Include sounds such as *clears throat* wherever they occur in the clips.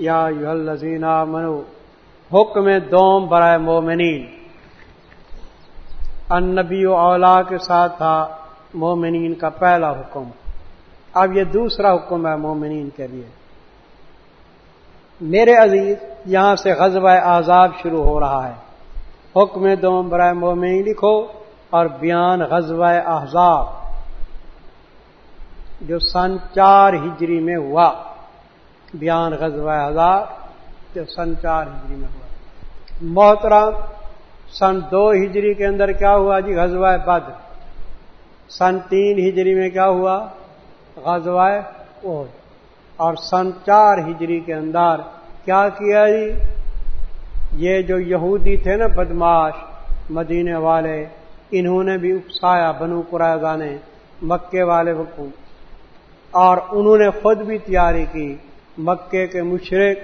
یا یو منو حکم دوم برائے مومنین۔ ان نبی اولا کے ساتھ تھا مومنین کا پہلا حکم۔ اب یہ دوسرا حکم ہے مومنین کے لیے۔ میرے عزیز، یہاں سے غزوہ عذاب شروع ہو رہا ہے۔ حکم دوم برائے مومنین لکھو اور بیان غزوہ احزاب، جو سن چار ہجری میں ہوا۔ بیان غزوہ احزاب جو سن چار ہجری میں ہوا۔ محترم، سن دو ہجری کے اندر کیا ہوا جی؟ غزوہ بدر۔ سن تین ہجری میں کیا ہوا؟ غزوہ اوہ اور سن چار ہجری کے اندر کیا کیا جی؟ یہ جو یہودی تھے نا بدماش مدینے والے، انہوں نے بھی اکسایا بنو قرائے نے، مکے والے حکم اور انہوں نے خود بھی تیاری کی۔ مکے کے مشرق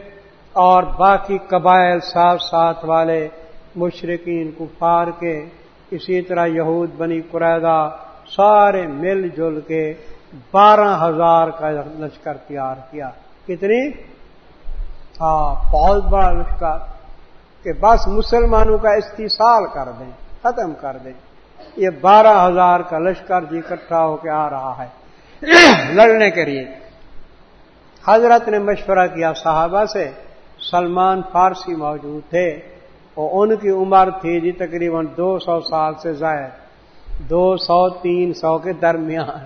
اور باقی قبائل ساتھ ساتھ والے مشرقین کفار کے اسی طرح یہود، بنی قریدہ سارے مل جل کے بارہ ہزار کا لشکر تیار کیا۔ کتنی؟ ہاں بہت بڑا لشکر کہ بس مسلمانوں کا استحصال کر دیں، ختم کر دیں۔ یہ بارہ ہزار کا لشکر جی اکٹھا ہو کے آ رہا ہے۔ *clears throat* لڑنے کے لیے۔ حضرت نے مشورہ کیا صحابہ سے، سلمان فارسی موجود تھے اور ان کی عمر تھی جی تقریباً دو سو سال سے زائد، دو سو تین سو کے درمیان۔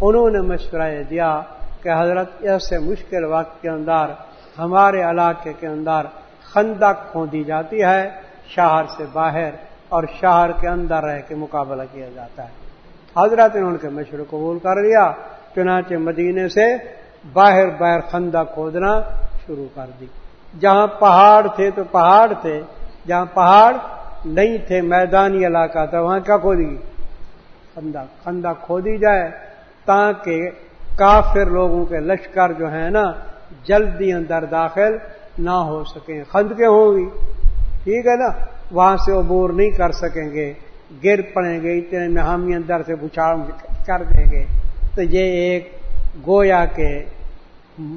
انہوں نے مشورہ یہ دیا کہ حضرت ایسے مشکل وقت کے اندر، ہمارے علاقے کے اندر خندق کھودی جاتی ہے، شہر سے باہر اور شہر کے اندر رہ کے مقابلہ کیا جاتا ہے۔ حضرت نے ان کے مشورے قبول کر لیا، چنانچہ مدینے سے باہر باہر خندہ کھودنا شروع کر دی۔ جہاں پہاڑ تھے تو پہاڑ تھے، جہاں پہاڑ نہیں تھے، میدانی علاقہ تھا، وہاں کیا کھودی؟ خندہ خندہ کھودی جائے تاکہ کافر لوگوں کے لشکر جو ہیں نا، جلدی اندر داخل نہ ہو سکیں۔ خند کے ہوں گی؟ ٹھیک ہے نا؟ وہاں سے عبور نہیں کر سکیں گے، گر پڑیں گے، اتنے میں ہم اندر سے بچھاڑ کر دیں گے۔ تو یہ ایک گویا کے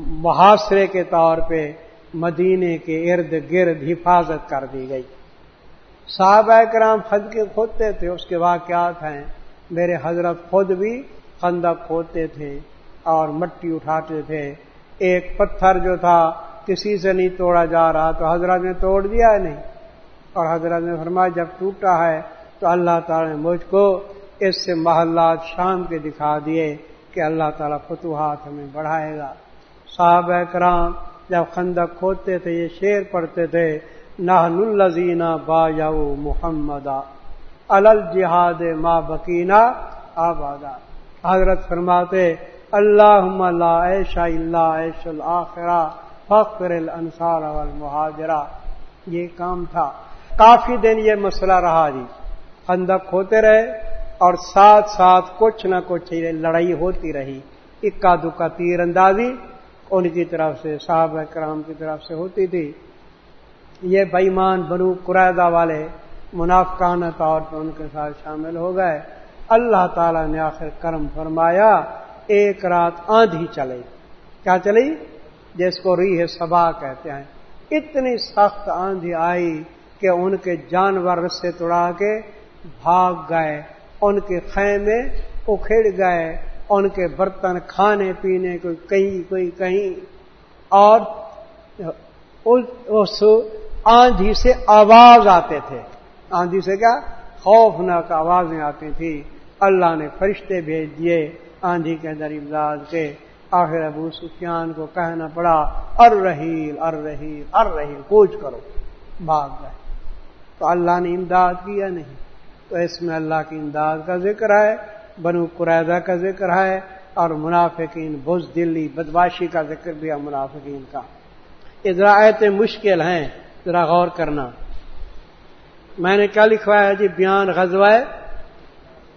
محاصرے کے طور پہ مدینے کے ارد گرد حفاظت کر دی گئی۔ صحابہ کرام خد کے کھودتے تھے، اس کے واقعات ہیں۔ میرے حضرت خود بھی خندق کھودتے تھے اور مٹی اٹھاتے تھے۔ ایک پتھر جو تھا، کسی سے نہیں توڑا جا رہا تو حضرت نے توڑ دیا ہے نہیں؟ اور حضرت نے فرمایا، جب ٹوٹا ہے تو اللہ تعالی نے مجھ کو اس سے محلات شام کے دکھا دیے۔ کہ اللہ تعالیٰ فتوحات ہمیں بڑھائے گا۔ صاحب کرام جب خندق کھودتے تھے، یہ شیر پڑھتے تھے نہ با یو محمد الل جہاد ما بکینا آبادا۔ حضرت فرماتے اللہ عیشا اللہ عیش الآخرا فخر الانصار والمہاجرہ۔ یہ کام تھا۔ کافی دن یہ مسئلہ رہا جی۔ خندق ہوتے رہے اور ساتھ ساتھ کچھ نہ کچھ لڑائی ہوتی رہی۔ اکا دکا تیر اندازی ان کی طرف سے صاحب کرام کی طرف سے ہوتی تھی۔ یہ بےمان بنو قرائدہ والے منافقانہ طور پر ان کے ساتھ شامل ہو گئے۔ اللہ تعالی نے آخر کرم فرمایا، ایک رات آندھی چلی۔ کیا چلی؟ جس کو ریح سبا کہتے ہیں۔ اتنی سخت آندھی آئی کہ ان کے جانور سے توڑا کے بھاگ گئے۔ ان کے خیمے اکھڑ گئے، ان کے برتن کھانے پینے کوئی کہیں کوئی کہیں۔ اور اس آندھی سے آواز آتے تھے۔ آندھی سے کیا؟ خوفناک آوازیں آتی تھی۔ اللہ نے فرشتے بھیج دیے آندھی کے اندر امداد کے۔ آخر ابو سفیان کو کہنا پڑا ار رحیل ار رحیل ار رحیل کوچ کرو، بھاگ گئے۔ تو اللہ نے امداد کیا نہیں۔ تو اس میں اللہ کی امداد کا ذکر ہے، بنو قرائدہ کا ذکر ہے اور منافقین بز دلی بدماشی کا ذکر بھی ہے منافقین کا۔ ادھر ایتے مشکل ہیں، ذرا غور کرنا۔ میں نے کیا لکھوایا جی؟ بیان غزوائے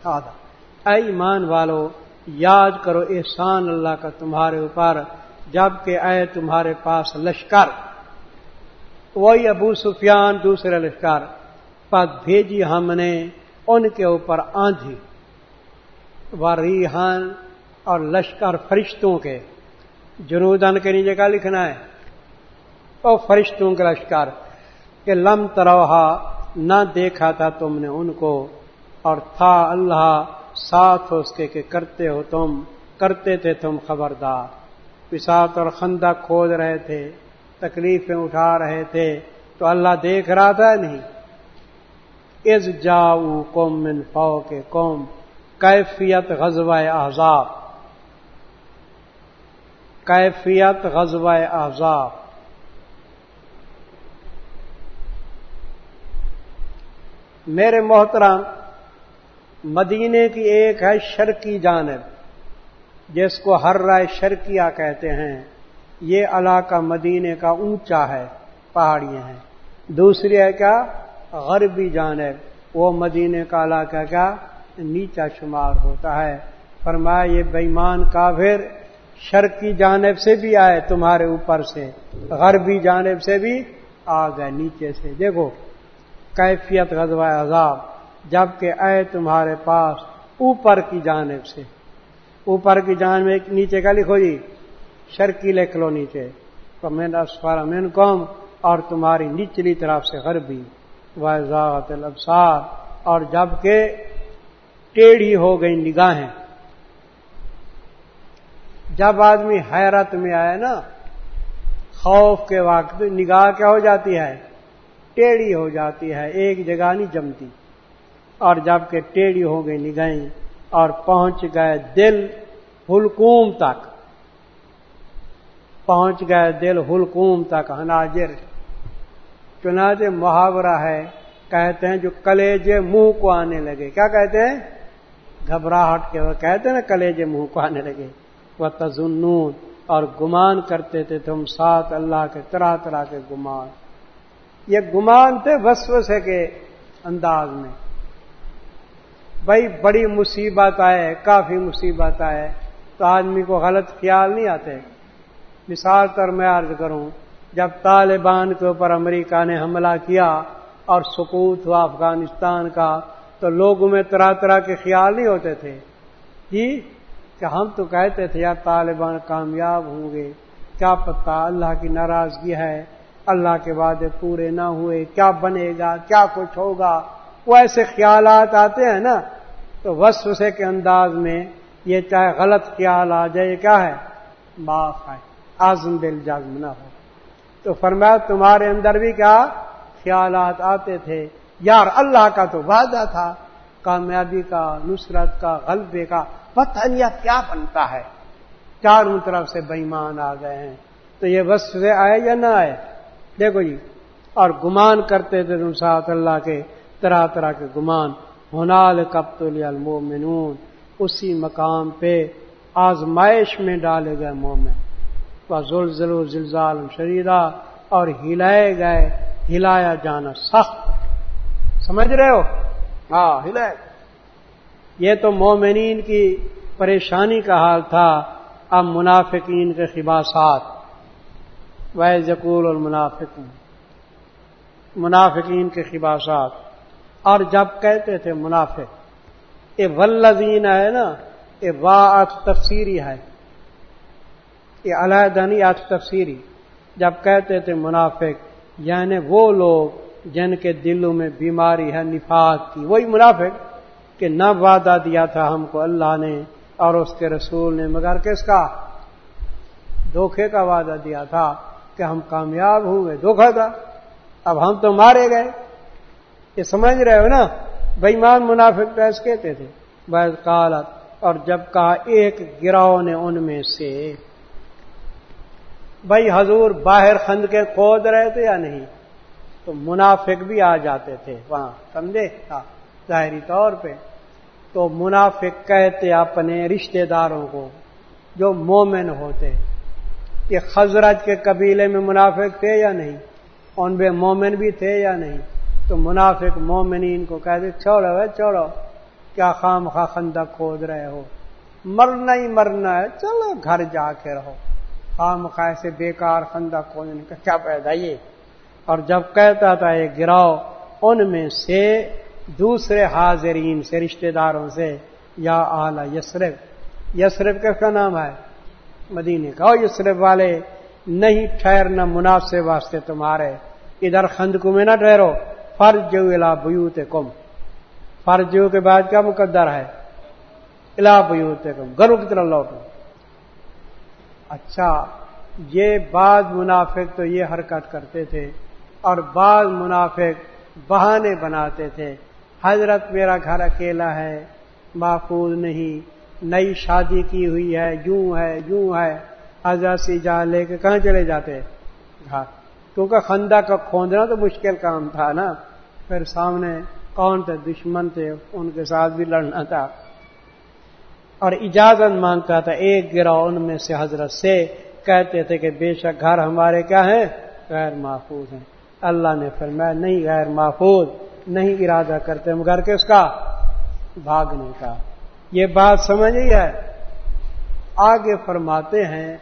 اے ایمان والو، یاد کرو احسان اللہ کا تمہارے اوپر جبکہ اے تمہارے پاس لشکر۔ وہی ابو سفیان دوسرے لشکر۔ پت بھیجی ہم نے ان کے اوپر آندھی و ریحان ہاں اور لشکر فرشتوں کے جنودن کے نیچے کا لکھنا ہے۔ اور فرشتوں کا لشکر، کہ لم تروہا نہ دیکھا تھا تم نے ان کو، اور تھا اللہ ساتھ اس کے کہ کرتے ہو تم، کرتے تھے تم خبردار۔ پسات اور خندہ کھود رہے تھے، تکلیفیں اٹھا رہے تھے، تو اللہ دیکھ رہا تھا نہیں؟ از جاؤ قوم من فو کے قوم کیفیت غزب احزاب۔ کیفیت غزب احزاب۔ میرے محترم، مدینے کی ایک ہے شرکی جانب، جس کو ہر رائے شرکیہ کہتے ہیں۔ یہ علاقہ مدینے کا اونچا ہے، پہاڑیاں ہیں۔ دوسری ہے کیا؟ غربی جانب، وہ مدینے کا علاقہ کیا نیچا شمار ہوتا ہے۔ فرمایا، یہ بےمان کافر شرکی جانب سے بھی آئے، تمہارے اوپر سے۔ غربی جانب سے بھی آ گئے، نیچے سے۔ دیکھو، کیفیت غزوہ عذاب، جبکہ اے تمہارے پاس اوپر کی جانب سے۔ اوپر کی جانب نیچے کا لکھو جی شرکی لکھ لو نیچے۔ تو میں مین قوم اور تمہاری نچلی طرف سے غربی۔ واضح الابصار اور جبکہ ٹیڑھی ہو گئی نگاہیں۔ جب آدمی حیرت میں آئے نا، خوف کے وقت نگاہ کیا ہو جاتی ہے؟ ٹیڑھی ہو جاتی ہے، ایک جگہ نہیں جمتی۔ اور جبکہ ٹیڑھی ہو گئی نگہیں اور پہنچ گئے دل ہلکوم تک۔ پہنچ گئے دل ہلکوم تک ہناجر چنانچہ محاورہ ہے، کہتے ہیں جو کلیجے منہ کو آنے لگے۔ کیا کہتے ہیں؟ گھبراہٹ کے وہ کہتے ہیں نا کلیجے منہ کو آنے لگے۔ وہ تزنون اور گمان کرتے تھے تم ساتھ اللہ کے طرح طرح کے گمان۔ یہ گمان تھے وسوسے کے انداز میں۔ بھائی بڑی مصیبت آئے، کافی مصیبت آئے۔ تو آدمی کو غلط خیال نہیں آتے۔ مثال کر میں عرض کروں جب طالبان کے اوپر امریکہ نے حملہ کیا اور سکوت ہوا افغانستان کا، تو لوگوں میں طرح طرح کے خیال نہیں ہوتے تھے۔ جی کہ ہم تو کہتے تھے، یار طالبان کامیاب ہوں گے۔ کیا پتہ اللہ کی ناراضگی ہے۔ اللہ کے وعدے پورے نہ ہوئے۔ کیا بنے گا؟ کیا کچھ ہوگا؟ وہ ایسے خیالات آتے ہیں نا، تو وسوسے کے انداز میں یہ چاہے غلط خیال آ جائے، کیا ہے؟ معاف ہے۔ آزم دل جازم نہ ہو۔ تو فرمایا تمہارے اندر بھی کیا خیالات آتے تھے۔ یار اللہ کا تو وعدہ تھا، کامیابی کا، نصرت کا، غلبے کا پتہ نہیں کیا بنتا ہے؟ چاروں طرف سے بےمان آ گئے ہیں۔ تو یہ وسوسے آئے یا نہ آئے؟ دیکھو جی اور گمان کرتے تھے تم ساتھ اللہ کے، طرح طرح کے گمان۔ ہنال کب المومنون اسی مقام پہ آزمائش میں ڈالے گئے مومن۔ زلزل و زلزال شریدا اور ہلائے گئے ہلایا جانا سخت۔ سمجھ رہے ہو؟ ہاں ہلائے۔ یہ تو مومنین کی پریشانی کا حال تھا اب منافقین کے خباسات ذکول اور منافق منافقین کے خباسات اور جب کہتے تھے منافق یہ ولدین ہے نا یہ وا تفسیری ہے۔ یہ علیحدہ نہیں آج تفسیری جب کہتے تھے منافق یعنی وہ لوگ جن کے دلوں میں بیماری ہے، نفاق کی، وہی منافق کہ نہ وعدہ دیا تھا ہم کو اللہ نے اور اس کے رسول نے، مگر کس کا؟ دھوکھے کا وعدہ دیا تھا کہ ہم کامیاب ہوئے دھوکھا تھا اب ہم تو مارے گئے۔ یہ سمجھ رہے ہو نا؟ بےمان منافق پیس کہتے تھے۔ بحث کالت اور جب کہا، ایک گراؤ نے ان میں سے بھائی حضور باہر خند کے کھود رہے تھے یا نہیں؟ تو منافق بھی آ جاتے تھے وہاں، سمجھے؟ تھا ظاہری طور پہ۔ تو منافق کہتے اپنے رشتہ داروں کو، جو مومن ہوتے، کہ خزرج کے قبیلے میں منافق تھے یا نہیں؟ ان میں مومن بھی تھے یا نہیں؟ تو منافق مومنین کو کہتے، چھوڑو ہے چھوڑو، کیا خام خواہ خندہ کھود رہے ہو؟ مرنا ہی مرنا ہے، چلو گھر جا کے رہو۔ خام خواہ سے بیکار خندہ کھودنے کا کیا پیدا یہ؟ اور جب کہتا تھا یہ گراؤ، ان میں سے دوسرے حاضرین سے، رشتہ داروں سے، یا اعلی یسرف۔ یسرف کس کا نام ہے؟ مدینے کا۔ یسرف والے، نہیں ٹھہرنا مناسب واسطے تمہارے۔ ادھر خندق میں نہ ٹھہرو۔ فرض جو الا بیوت کم فرض جو کے بعد کیا مقدر ہے؟ الا بیوت کم گرو کی طرح لوٹو۔ اچھا یہ بعض منافق تو یہ حرکت کرتے تھے اور بعض منافق بہانے بناتے تھے۔ حضرت میرا گھر اکیلا ہے، محفوظ نہیں، نئی شادی کی ہوئی ہے، یوں ہے یوں ہے۔ حضرت سی جا لے کے کہاں چلے جاتے؟ گھر۔ کیونکہ خندہ کا کھوندنا تو مشکل کام تھا نا۔ پھر سامنے کون تھے؟ دشمن تھے، ان کے ساتھ بھی لڑنا تھا۔ اور اجازت مانگتا تھا، ایک گروہ ان میں سے حضرت سے کہتے تھے کہ بے شک گھر ہمارے کیا ہیں؟ غیر محفوظ ہیں۔ اللہ نے فرمایا، نہیں غیر محفوظ، نہیں ارادہ کرتے ہم گھر کس کا بھاگنے کا یہ بات سمجھ ہی ہے۔ آگے فرماتے ہیں،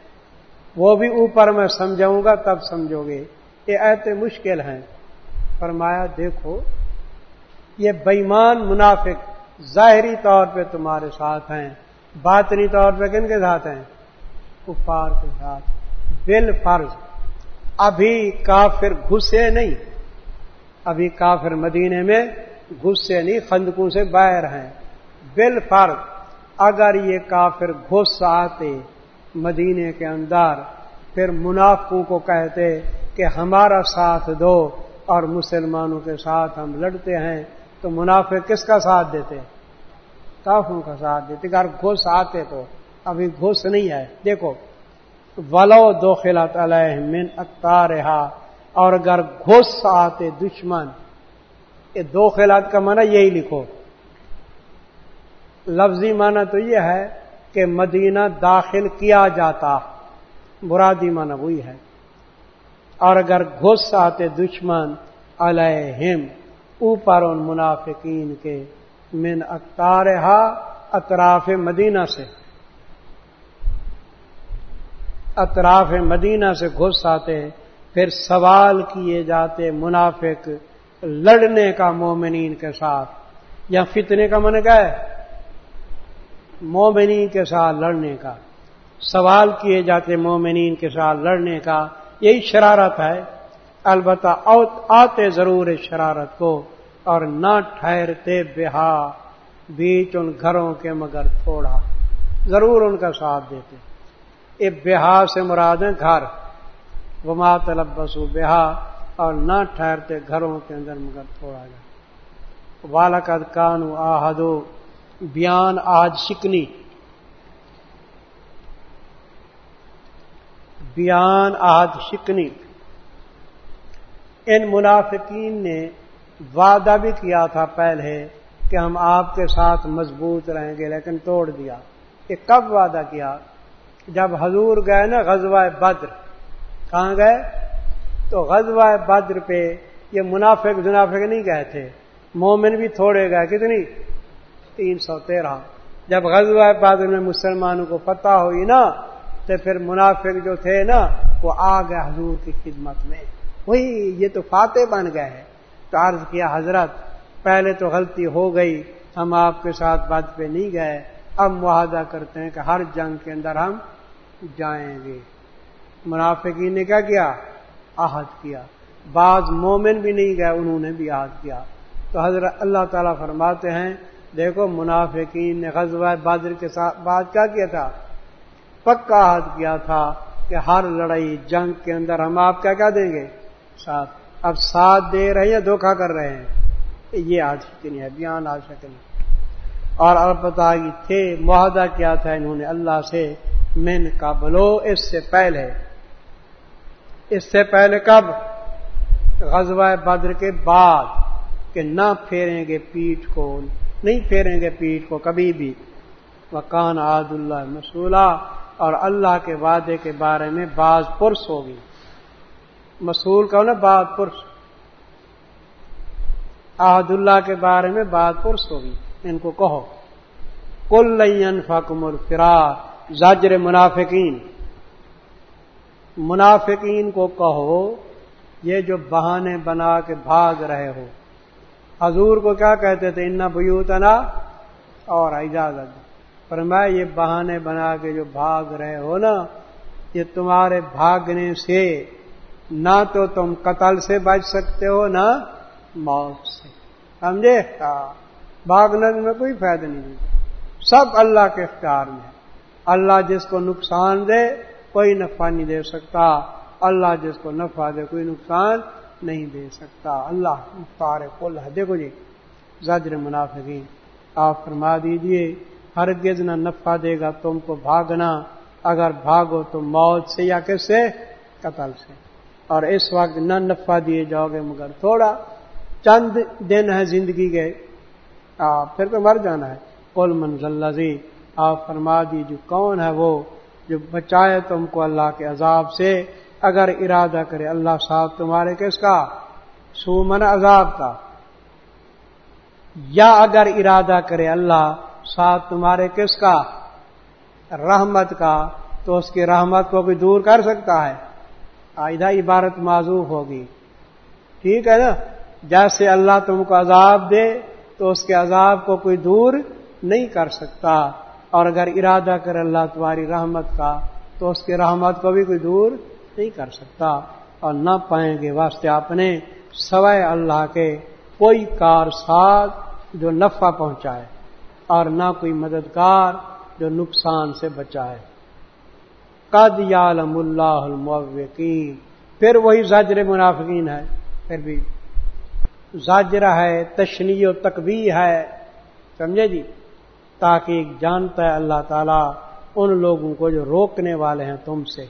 وہ بھی اوپر میں سمجھاؤں گا تب سمجھو گے۔ یہ ایسے مشکل ہیں۔ فرمایا، دیکھو، یہ بےمان منافق ظاہری طور پہ تمہارے ساتھ ہیں، باطنی طور پہ کن کے ساتھ ہیں؟ کفار کے ساتھ۔ بل فرض ابھی کافر گھسے نہیں۔ ابھی کافر مدینے میں گھسے نہیں، خندقوں سے باہر ہیں۔ بل فرض اگر یہ کافر گھس آتے مدینے کے اندر، پھر منافقوں کو کہتے کہ ہمارا ساتھ دو اور مسلمانوں کے ساتھ ہم لڑتے ہیں، تو منافع کس کا ساتھ دیتے؟ کافروں کا ساتھ دیتے، اگر گھس آتے تو ابھی گھس نہیں ہے۔ دیکھو، ولو دو خلاط علیہ من اختار اور اگر گھس آتے دشمن، یہ دو خلات کا معنی یہی لکھو۔ لفظی معنی تو یہ ہے کہ مدینہ داخل کیا جاتا برادی معنی وہی ہے۔ اور اگر گھس آتے دشمن علیہم، اوپر ان منافقین کے من اختار اطراف مدینہ سے۔ اطراف مدینہ سے گھس آتے پھر سوال کیے جاتے منافق لڑنے کا مومنین کے ساتھ، یا فتنے کا من ہے مومنین کے ساتھ لڑنے کا۔ سوال کیے جاتے مومنین کے ساتھ لڑنے کا، یہی شرارت ہے۔ البتہ آتے ضرور اس شرارت کو۔ اور نہ ٹھہرتے بہا، بیچ ان گھروں کے مگر تھوڑا۔ ضرور ان کا ساتھ دیتے۔ بہا سے مراد ہیں گھر۔ وما تلبس بہا، اور نہ ٹھہرتے گھروں کے اندر مگر تھوڑا۔ جا والد کانو آہدو، بیان آج شکنی بیان آج شکنی ان منافقین نے وعدہ بھی کیا تھا پہلے کہ ہم آپ کے ساتھ مضبوط رہیں گے، لیکن توڑ دیا۔ کہ کب وعدہ کیا؟ جب حضور گئے نا غزوہ بدر۔ کہاں گئے؟ تو غزوہ بدر پہ یہ منافق منافق نہیں گئے تھے۔ مومن بھی تھوڑے گئے۔ کتنی؟ تین سو تیرہ۔ جب غزوہ بدر میں مسلمانوں کو پتہ ہوئی نا، تو پھر منافق جو تھے نا، وہ آ گئے حضور کی خدمت میں۔ وہی یہ تو فاتح بن گئے ہیں۔ تو عرض کیا حضرت، پہلے تو غلطی ہو گئی، ہم آپ کے ساتھ بد پہ نہیں گئے، اب معاہدہ کرتے ہیں کہ ہر جنگ کے اندر ہم جائیں گے۔ منافقین نے کیا کیا؟ عہد کیا۔ بعض مومن بھی نہیں گئے، انہوں نے بھی عہد کیا۔ تو حضرت اللہ تعالیٰ فرماتے ہیں، دیکھو منافقین نے غزوہ بادر کے ساتھ بات کیا کیا تھا؟ پکا عہد کیا تھا کہ ہر لڑائی جنگ کے اندر ہم آپ کیا کیا دیں گے؟ ساتھ۔ اب ساتھ دے رہے ہیں دھوکھا کر رہے ہیں؟ یہ آج نہیں ہے، بیان آ سکے اور البتہ تھے، معاہدہ کیا تھا انہوں نے؟ اللہ سے، من قبلو اس سے پہلے۔ اس سے پہلے کب؟ غزوہ بدر کے بعد کہ نہ پھیریں گے پیٹ کو، نہیں پھیریں گے پیٹ کو کبھی بھی۔ وکان عاد اللہ مسولہ اور اللہ کے وعدے کے بارے میں بعض پرس ہوگی۔ مسول کا نا بعض پرس۔ عہد اللہ کے بارے میں بعض پرس ہوگی۔ ان کو کہو۔ کل لین فکم الفرار۔ زاجر منافقین۔ منافقین کو کہو، یہ جو بہانے بنا کے بھاگ رہے ہو۔ حضور کو کیا کہتے تھے؟ ان بیوتنا اور اجازت۔ پر میں یہ بہانے بنا کے جو بھاگ رہے ہو نا، یہ تمہارے بھاگنے سے نہ تو تم قتل سے بچ سکتے ہو، نہ موت سے۔ سمجھے؟ ہاں۔ بھاگنے میں کوئی فائدہ نہیں سب اللہ کے اختیار میں اللہ جس کو نقصان دے، کوئی نفع نہیں دے سکتا۔ اللہ جس کو نفع دے، کوئی نقصان نہیں دے سکتا۔ اللہ مختار کل ہے دیکھو جی زجر منافقین، آپ فرما دیجیے، ہرگز نہ نفع دے گا تم کو بھاگنا۔ اگر بھاگو تو موت سے یا کس سے؟ قتل سے۔ اور اس وقت نہ نفع دیے جاؤ گے، مگر تھوڑا چند دن ہے زندگی کے پھر تو مر جانا ہے۔ کل منزل آپ فرما دیجیے کون ہے وہ جو بچائے تم کو اللہ کے عذاب سے؟ اگر ارادہ کرے اللہ صاحب تمہارے کس کا؟ سومن عذاب کا۔ یا اگر ارادہ کرے اللہ صاحب تمہارے کس کا؟ رحمت کا، تو اس کی رحمت کو بھی دور کر سکتا ہے۔ آئدہ عبارت معذوف ہوگی۔ ٹھیک ہے نا؟ جیسے اللہ تم کو عذاب دے تو اس کے عذاب کو کوئی دور نہیں کر سکتا۔ اور اگر ارادہ کرے اللہ تمہاری رحمت کا تو اس کی رحمت کو بھی کوئی دور نہیں کر سکتا۔ اور نہ پائیں گے واسطے اپنے سوائے اللہ کے کوئی کار ساز جو نفع پہنچائے اور نہ کوئی مددگار جو نقصان سے بچائے۔ قد یالم اللہ الموقین پھر وہی زاجر منافقین ہے پھر بھی زاجرہ ہے تشنی و تقوی ہے۔ سمجھے جی؟ تاکہ جانتا ہے اللہ تعالیٰ ان لوگوں کو جو روکنے والے ہیں تم سے۔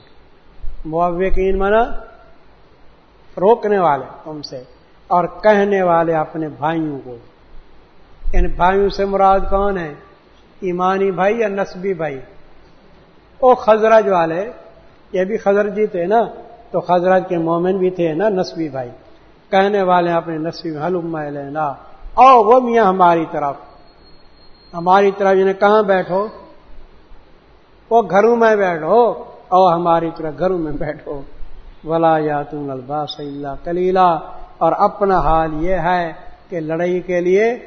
موقین مانا روکنے والے تم سے اور کہنے والے اپنے بھائیوں کو۔ ان بھائیوں سے مراد کون ہے ایمانی بھائی یا نسبی بھائی؟ او خزرج والے، یہ بھی خزر جی تھے نا، تو خزرج کے مومن بھی تھے نا نسبی بھائی۔ کہنے والے اپنے نسبی حلوم لینا او وہ میاں ہماری طرف۔ ہماری طرف انہیں کہاں بیٹھو؟ وہ گھروں میں بیٹھو۔ او ہماری طرف گھروں میں بیٹھو۔ ولا یا تم الباس اللہ کلیلہ اور اپنا حال یہ ہے کہ لڑائی کے لیے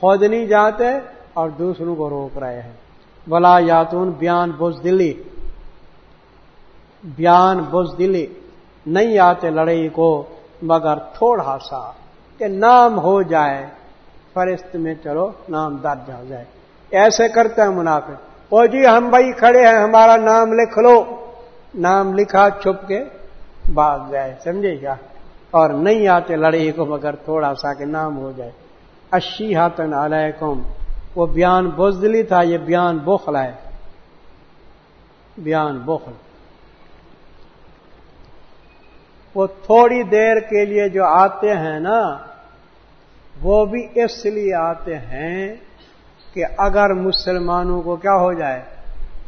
خود نہیں جاتے اور دوسروں کو روک رہے ہیں۔ ولا یاتون بیان بز دلی۔ بیان بز دلی۔ نہیں آتے لڑائی کو، مگر تھوڑا سا کہ نام ہو جائے فرست میں چلو، نام درج ہو جائے۔ ایسے کرتے ہیں منافع او جی ہم بھائی کھڑے ہیں، ہمارا نام لکھ لو۔ نام لکھا، چھپ کے بھاگ جائے۔ سمجھے کیا؟ اور نہیں آتے لڑائی کو، مگر تھوڑا سا کہ نام ہو جائے۔ اشی ہاتن علیکم۔ وہ بیان بزدلی تھا، یہ بیان بخل ہے۔ بیان بخل وہ تھوڑی دیر کے لیے جو آتے ہیں نا، وہ بھی اس لیے آتے ہیں کہ اگر مسلمانوں کو کیا ہو جائے،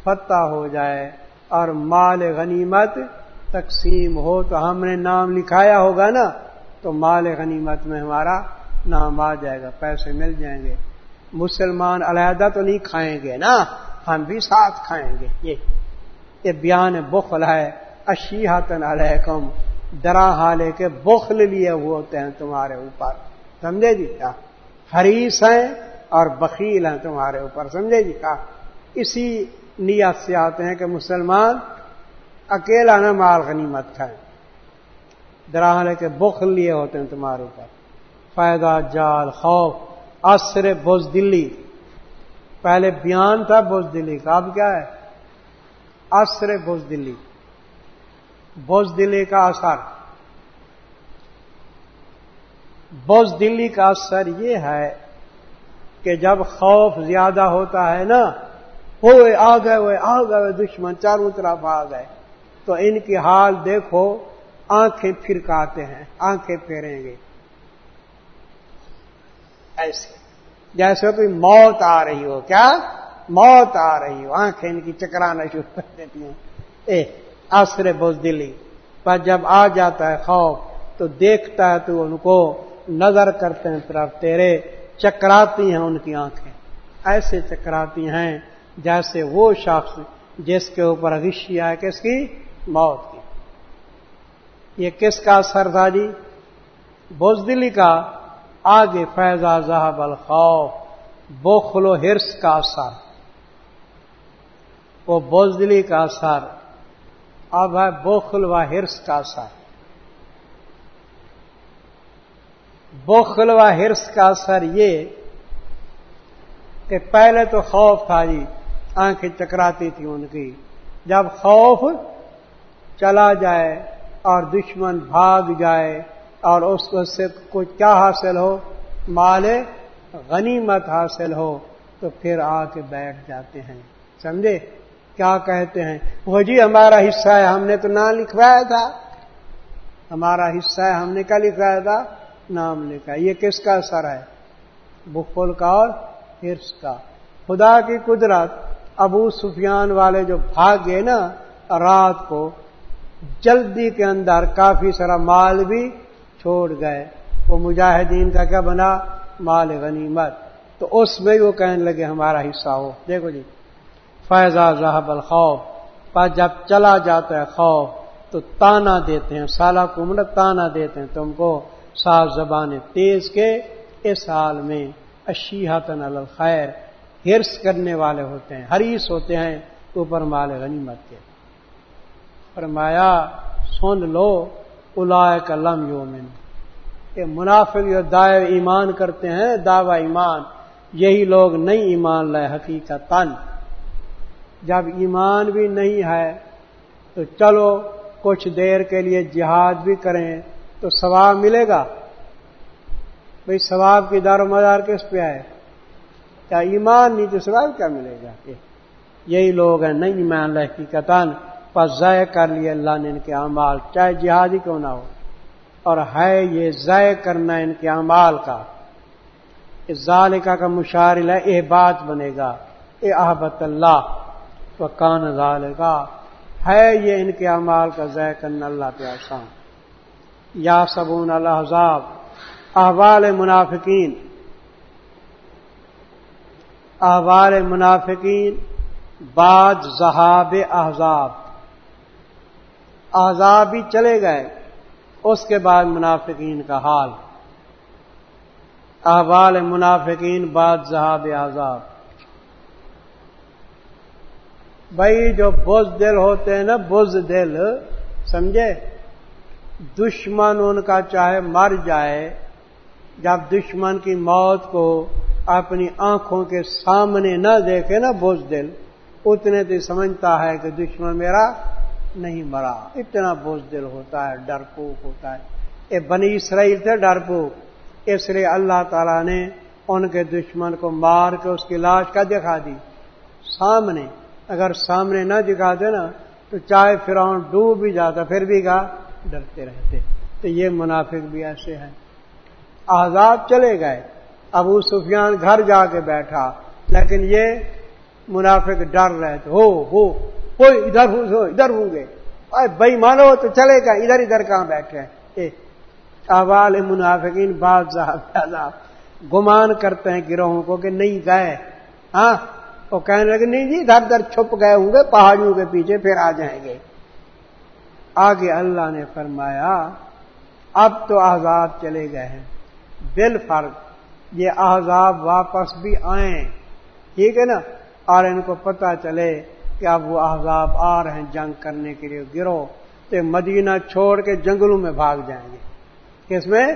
فتح ہو جائے اور مال غنیمت تقسیم ہو، تو ہم نے نام لکھایا ہوگا نا، تو مال غنیمت میں ہمارا نام آ جائے گا، پیسے مل جائیں گے۔ مسلمان علیحدہ تو نہیں کھائیں گے نا، ہم بھی ساتھ کھائیں گے۔ یہ یہ بیان بخل ہے۔ اشی علیکم درا حالے کے بخل لیے ہوتے ہیں تمہارے اوپر۔ سمجھے جی کیا؟ حریث ہیں اور بخیل ہیں تمہارے اوپر۔ سمجھے جی کیا؟ اسی نیت سے آتے ہیں کہ مسلمان اکیلا نہ مال غنیمت کھائیں۔ درا حالے کے بخل لیے ہوتے ہیں تمہارے اوپر۔ فائدہ، جال، خوف عصر بوز دلی۔ پہلے بیان تھا بوز دلی کا، اب کیا ہے؟ عصر بوز دلی۔ بوز دلی کا اثر بوز دلی کا اثر یہ ہے کہ جب خوف زیادہ ہوتا ہے نا، ہوئے آ گئے، ہوئے آ گئے دشمن چاروں طرف آ گئے۔ تو ان کی حال دیکھو، آنکھیں پھرکاتے ہیں، آنکھیں پھیریں گے۔ ایسے۔ جیسے کوئی موت آ رہی ہو، کیا؟ موت آ رہی ہو۔ آنکھیں ان کی چکرانا شروع کر دیتی ہیں۔ اے آسر بوز دلی پر جب آ جاتا ہے خوف، تو دیکھتا ہے تو ان کو نظر کرتے ہیں طرف تیرے، چکراتی ہیں ان کی آنکھیں۔ ایسے چکراتی ہیں جیسے وہ شخص جس کے اوپر غشی آئے، کس کی؟ موت کی۔ یہ کس کا اثر تھا جی؟ بوزدلی کا۔ آگے فیضا ذہب الخوف بوخل و ہرس کا اثر وہ بوزدلی کا اثر اب ہے بوخل و ہرس کا اثر بوخل و ہرس کا اثر یہ کہ پہلے تو خوف تھا جی آنکھیں چکراتی تھی ان کی۔ جب خوف چلا جائے اور دشمن بھاگ جائے اور اس سے کچھ کیا حاصل ہو؟ مال غنیمت حاصل ہو، تو پھر آ کے بیٹھ جاتے ہیں۔ سمجھے؟ کیا کہتے ہیں؟ وہ جی ہمارا حصہ ہے، ہم نے تو نام لکھوایا تھا۔ ہمارا حصہ ہے، ہم نے کیا لکھوایا تھا؟ نام لکھا یہ کس کا اثر ہے؟ بخل کا اور ہرس کا۔ خدا کی قدرت ابو سفیان والے جو بھاگ گئے نا، رات کو جلدی کے اندر کافی سارا مال بھی چھوڑ گئے۔ وہ مجاہدین کا کیا بنا؟ مال غنیمت۔ تو اس میں وہ کہنے لگے، ہمارا حصہ ہو۔ دیکھو جی فیضا ذہب الخوف۔ پر جب چلا جاتا ہے خوف، تو تانا دیتے ہیں۔ سالہ کمر تانا دیتے ہیں۔ تم کو صاف زبان تیز کے اس حال میں اشیحتن الخیر، ہرس کرنے والے ہوتے ہیں۔ حریص ہوتے ہیں اوپر مال غنیمت کے۔ فرمایا، سن لو الا لم یومن یہ منافق جو دائر ایمان کرتے ہیں، دعوی ایمان، یہی لوگ نہیں ایمان لائے حقیقت تن جب ایمان بھی نہیں ہے، تو چلو کچھ دیر کے لیے جہاد بھی کریں، تو ثواب ملے گا۔ بھئی ثواب کی دار و مدار کس پہ آئے کیا ایمان نہیں تو ثواب کیا ملے گا؟ یہی لوگ ہیں، نہیں ایمان لہ کی قطن پر ضائع کر لیے اللہ نے ان کے اعمال، چاہے جہاد ہی کیوں نہ ہو۔ اور ہے یہ ضائع کرنا ان کے اعمال کا۔ اس ذالکا کا مشارل ہے یہ بات بنے گا۔ اے احبت اللہ تو کان ذالکا۔ ہے یہ ان کے اعمال کا ضائع کرنا اللہ پہ آسان یا سبون الحضاب احوال منافقین۔ احوال منافقین، بعد ذہاب احزاب۔ احزاب بھی چلے گئے، اس کے بعد منافقین کا حال۔ احوال منافقین بعد ذہاب احزاب بھائی، جو بز دل ہوتے ہیں نا، بز دل، سمجھے؟ دشمن ان کا چاہے مر جائے، جب دشمن کی موت کو اپنی آنکھوں کے سامنے نہ دیکھے نا بوجھ دل، اتنے تو سمجھتا ہے کہ دشمن میرا نہیں مرا۔ اتنا بوجھ دل ہوتا ہے ڈرپوک ہوتا ہے۔ یہ بنی اسرائیل تھے ڈرپوک اس لیے اللہ تعالی نے ان کے دشمن کو مار کے اس کی لاش کا دکھا دی۔ سامنے، اگر سامنے نہ دکھا دے نا تو چاہے فرعون ڈوب بھی جاتا، پھر بھی گا، ڈرتے رہتے۔ تو یہ منافق بھی ایسے ہیں۔ آزاد چلے گئے۔ ابو سفیان گھر جا کے بیٹھا، لیکن یہ منافق ڈر رہے تھے۔ ہو ہو۔ کوئی ادھر ہو ادھر ہوں گے۔ بھائی مانو تو چلے گا، ادھر ادھر کہاں بیٹھے احوال منافقین بعض گمان کرتے ہیں گروہوں کو کہ نہیں گئے۔ ہاں؟ وہ کہنے لگے، نہیں جی ادھر ادھر چھپ گئے ہوں گے، پہاڑیوں کے پیچھے پھر آ جائیں گے۔ آگے اللہ نے فرمایا، اب تو آزاد چلے گئے ہیں۔ بل فرق یہ احزاب واپس بھی آئیں۔ ٹھیک ہے نا؟ اور ان کو پتا چلے کہ اب وہ احزاب آ رہے ہیں جنگ کرنے کے لیے گرو تو مدینہ چھوڑ کے جنگلوں میں بھاگ جائیں گے۔ کس میں؟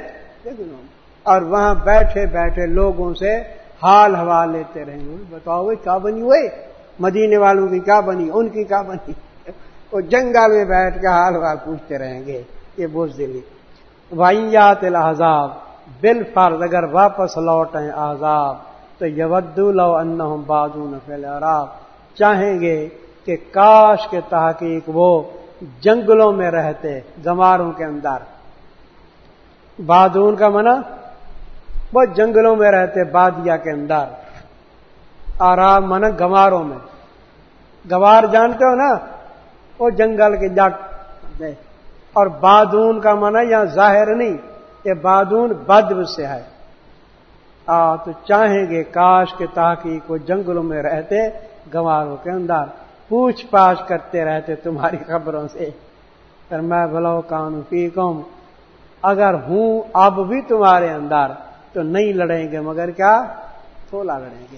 جنگلوں میں۔ اور وہاں بیٹھے بیٹھے لوگوں سے حال ہوا لیتے رہیں گے۔ بتاؤ بھائی کیا بنی ہوئے مدینے والوں کی کیا بنی؟ ان کی کیا بنی؟ وہ جنگل میں بیٹھ کے حال ہوا پوچھتے رہیں گے۔ یہ بوجھ دلی وائیات الحضاب بل فرض اگر واپس لوٹیں آزاد تو یودو لو ان بادون فیل عراب چاہیں گے کہ کاش کے تحقیق وہ جنگلوں میں رہتے گماروں کے اندر۔ بادون کا منع؟ وہ جنگلوں میں رہتے بادیا کے اندر۔ آرام من گماروں میں۔ گوار جانتے ہو نا؟ وہ جنگل کے جٹ اور بادون کا منع یا ظاہر نہیں، یہ بادون بدو سے ہے۔ آ، تو چاہیں گے کاش کے تاکہ کو جنگلوں میں رہتے گواروں کے اندر پوچھ پاچھ کرتے رہتے تمہاری خبروں سے۔ پھر میں بلاؤ کان پی اگر ہوں اب بھی تمہارے اندر تو نہیں لڑیں گے، مگر کیا؟ تھولا لڑیں گے۔